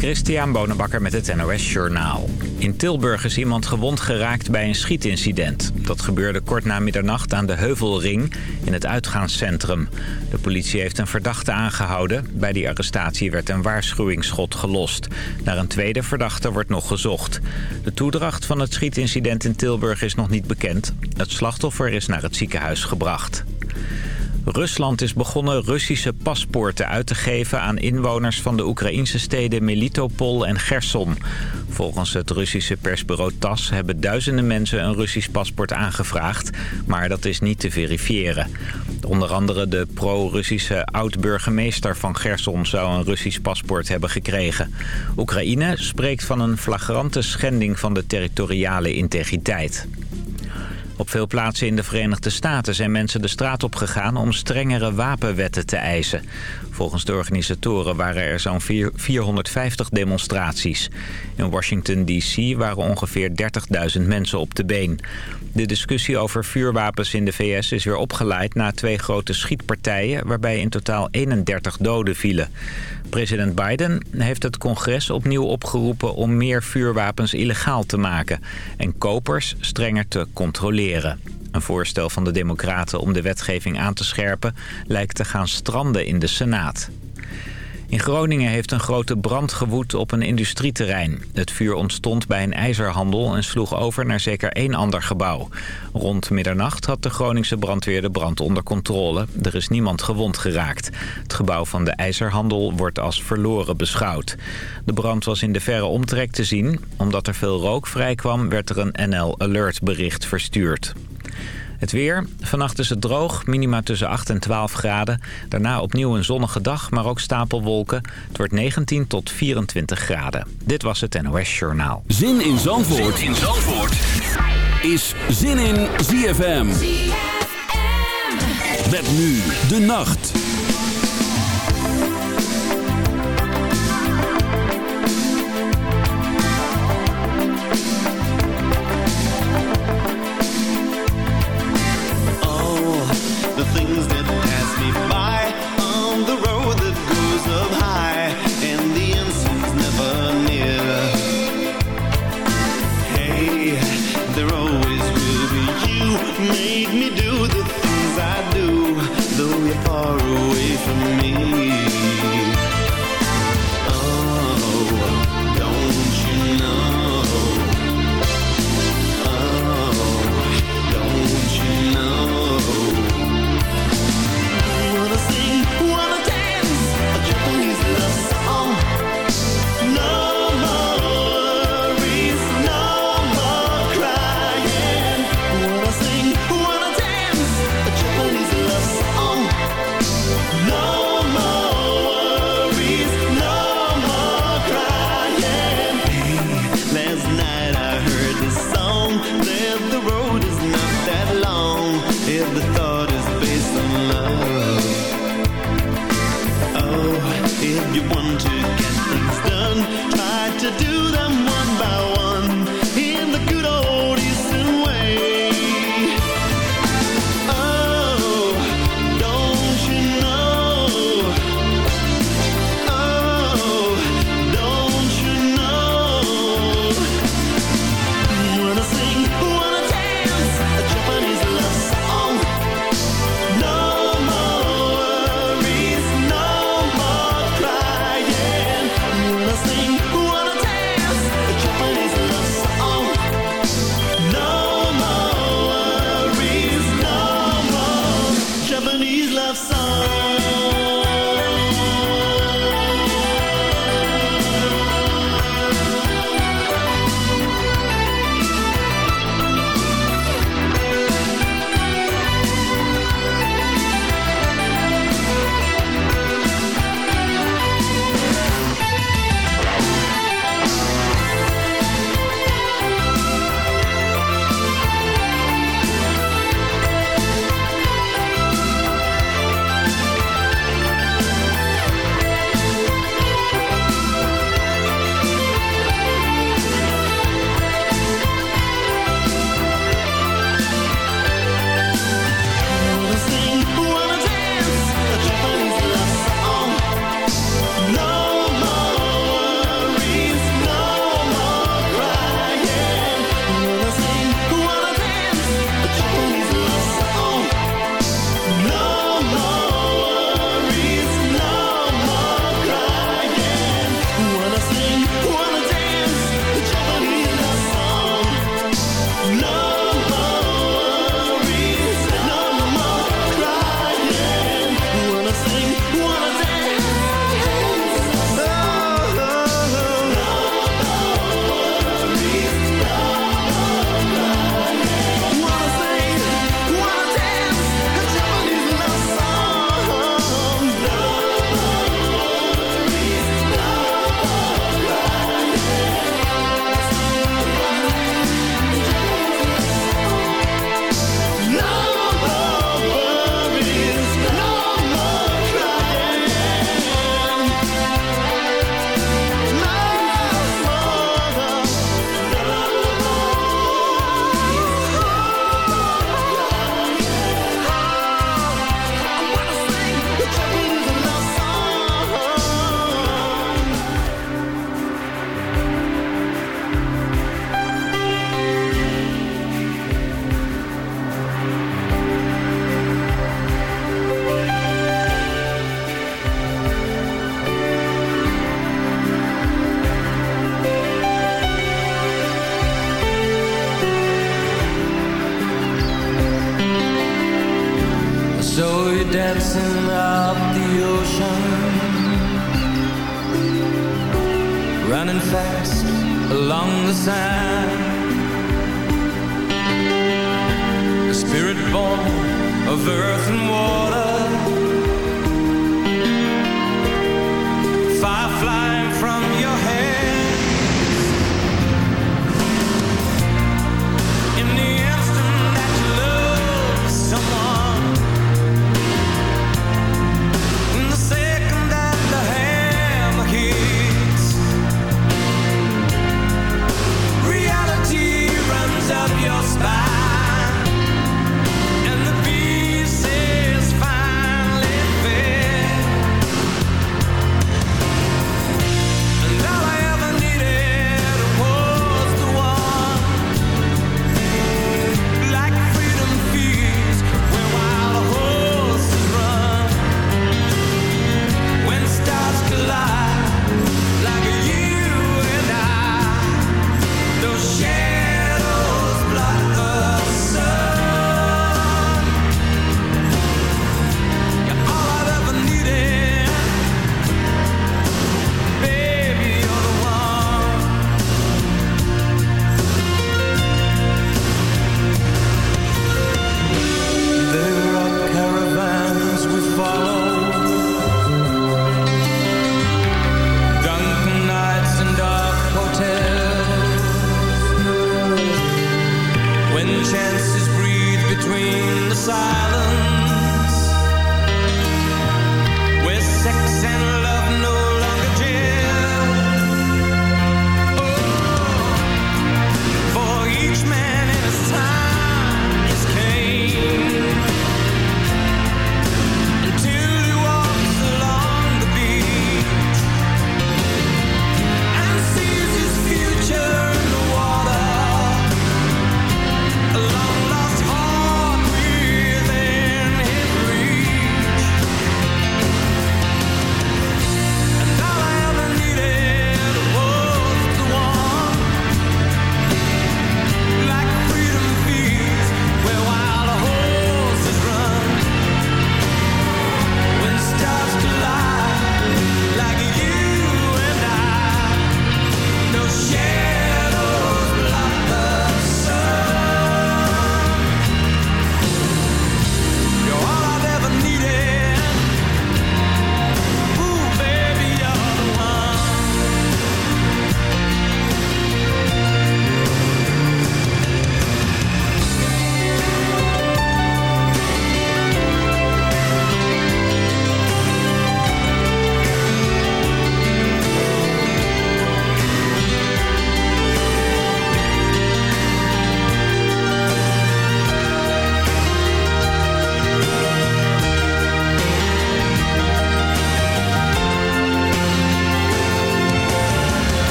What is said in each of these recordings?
Christian Bonenbakker met het NOS Journaal. In Tilburg is iemand gewond geraakt bij een schietincident. Dat gebeurde kort na middernacht aan de Heuvelring in het uitgaanscentrum. De politie heeft een verdachte aangehouden. Bij die arrestatie werd een waarschuwingsschot gelost. Naar een tweede verdachte wordt nog gezocht. De toedracht van het schietincident in Tilburg is nog niet bekend. Het slachtoffer is naar het ziekenhuis gebracht. Rusland is begonnen Russische paspoorten uit te geven aan inwoners van de Oekraïnse steden Melitopol en Gerson. Volgens het Russische persbureau TAS hebben duizenden mensen een Russisch paspoort aangevraagd, maar dat is niet te verifiëren. Onder andere de pro-Russische oud-burgemeester van Gerson zou een Russisch paspoort hebben gekregen. Oekraïne spreekt van een flagrante schending van de territoriale integriteit. Op veel plaatsen in de Verenigde Staten zijn mensen de straat op gegaan om strengere wapenwetten te eisen. Volgens de organisatoren waren er zo'n 450 demonstraties. In Washington D.C. waren ongeveer 30.000 mensen op de been. De discussie over vuurwapens in de VS is weer opgeleid na twee grote schietpartijen... waarbij in totaal 31 doden vielen. President Biden heeft het congres opnieuw opgeroepen om meer vuurwapens illegaal te maken... en kopers strenger te controleren. Een voorstel van de Democraten om de wetgeving aan te scherpen lijkt te gaan stranden in de Senaat. In Groningen heeft een grote brand gewoed op een industrieterrein. Het vuur ontstond bij een ijzerhandel en sloeg over naar zeker één ander gebouw. Rond middernacht had de Groningse brandweer de brand onder controle. Er is niemand gewond geraakt. Het gebouw van de ijzerhandel wordt als verloren beschouwd. De brand was in de verre omtrek te zien. Omdat er veel rook vrijkwam werd er een NL Alert bericht verstuurd. Het weer. Vannacht is het droog. Minima tussen 8 en 12 graden. Daarna opnieuw een zonnige dag, maar ook stapelwolken. Het wordt 19 tot 24 graden. Dit was het NOS Journaal. Zin in Zandvoort, zin in Zandvoort. is Zin in ZFM. ZFM. Met nu de nacht.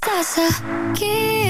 Estás aquí,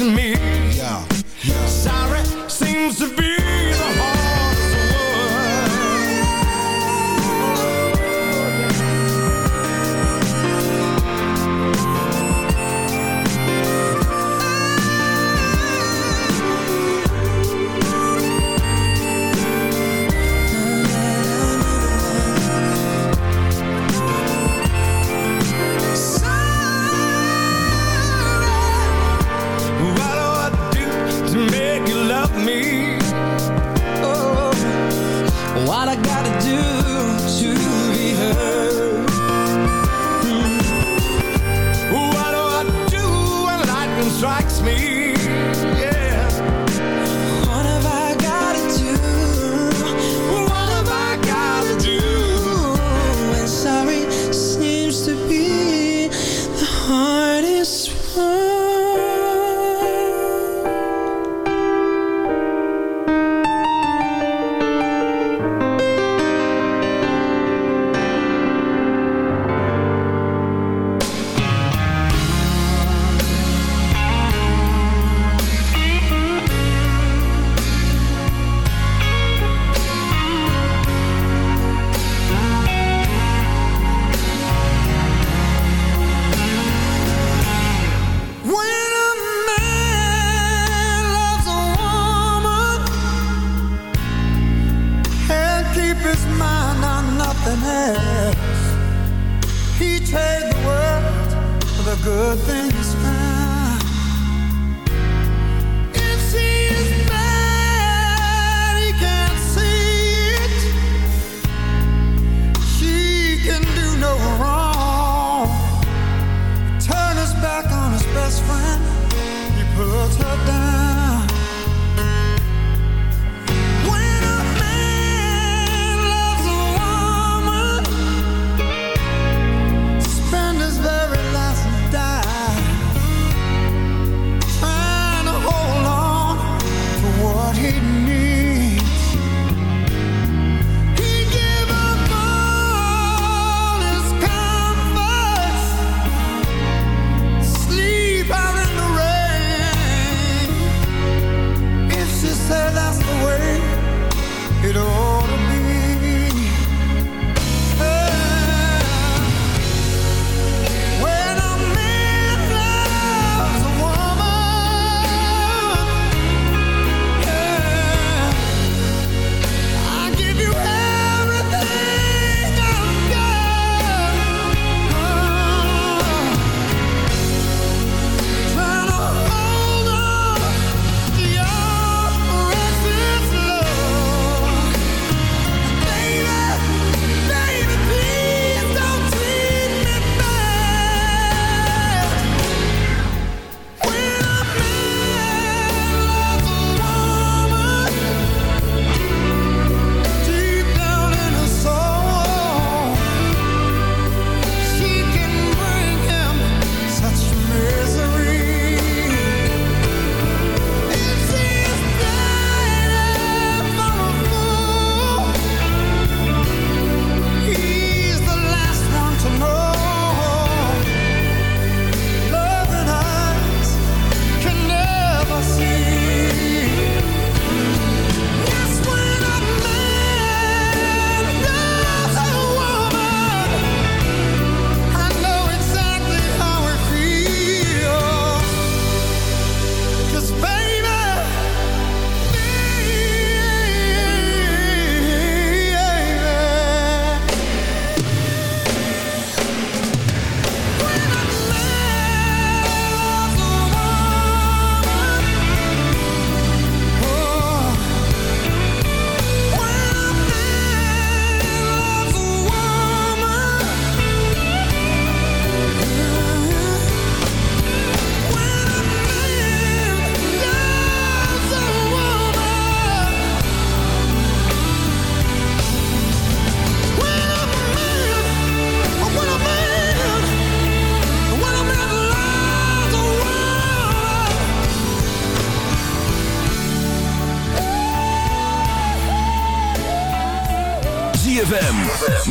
me.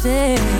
Stay.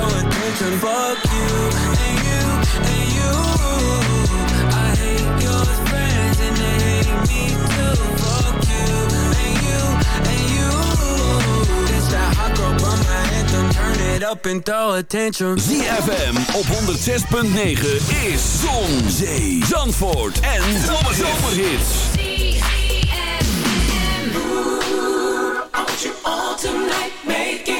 showing attention. Fuck you and you and you. I hate your friends and they hate me too. Fuck you and you and you. It's that hot girl by my anthem. Turn it up and throw attention. ZFM op 106.9 is Zon, Zee, Zandvoort en Zomerhits. ZFM. I want you all tonight, make it.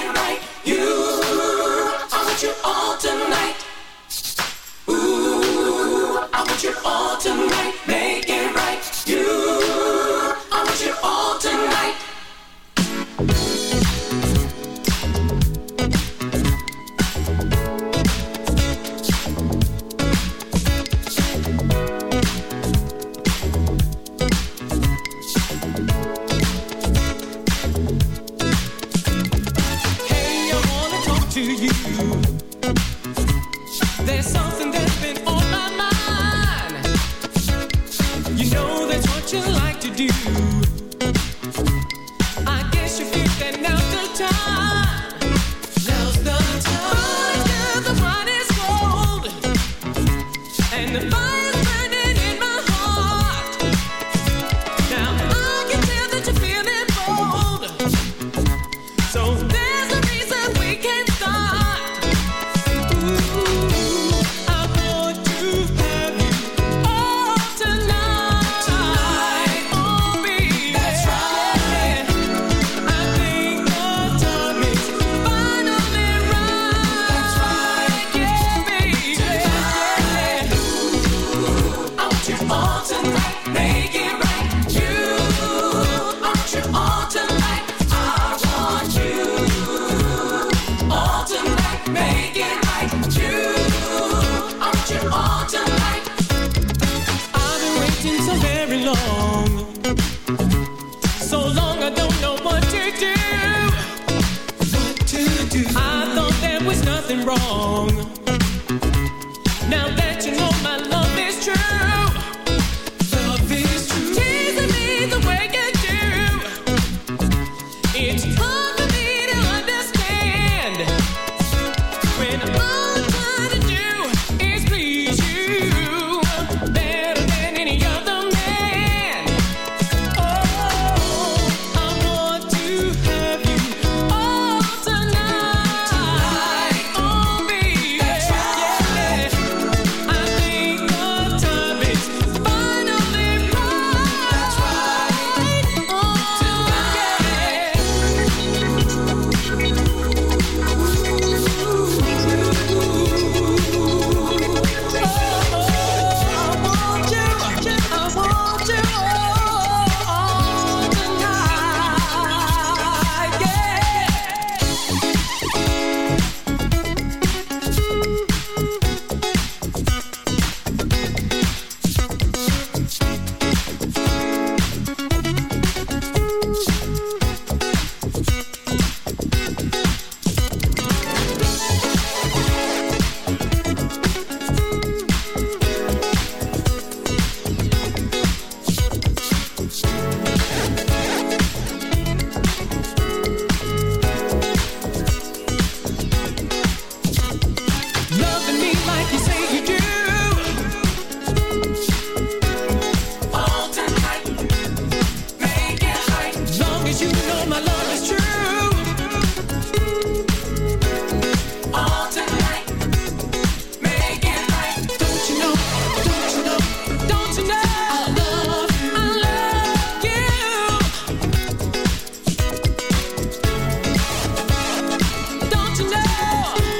Oh.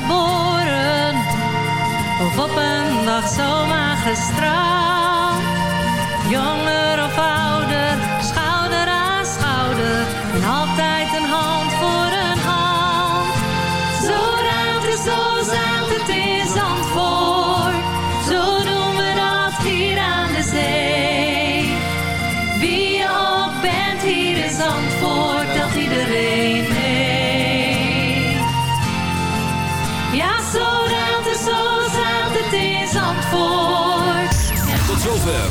Geboren. Of op een dag zomaar gestraald. Jonger of ouder, schouder aan schouder. En altijd een hand voor een hand. Zo ruimt het, zo het in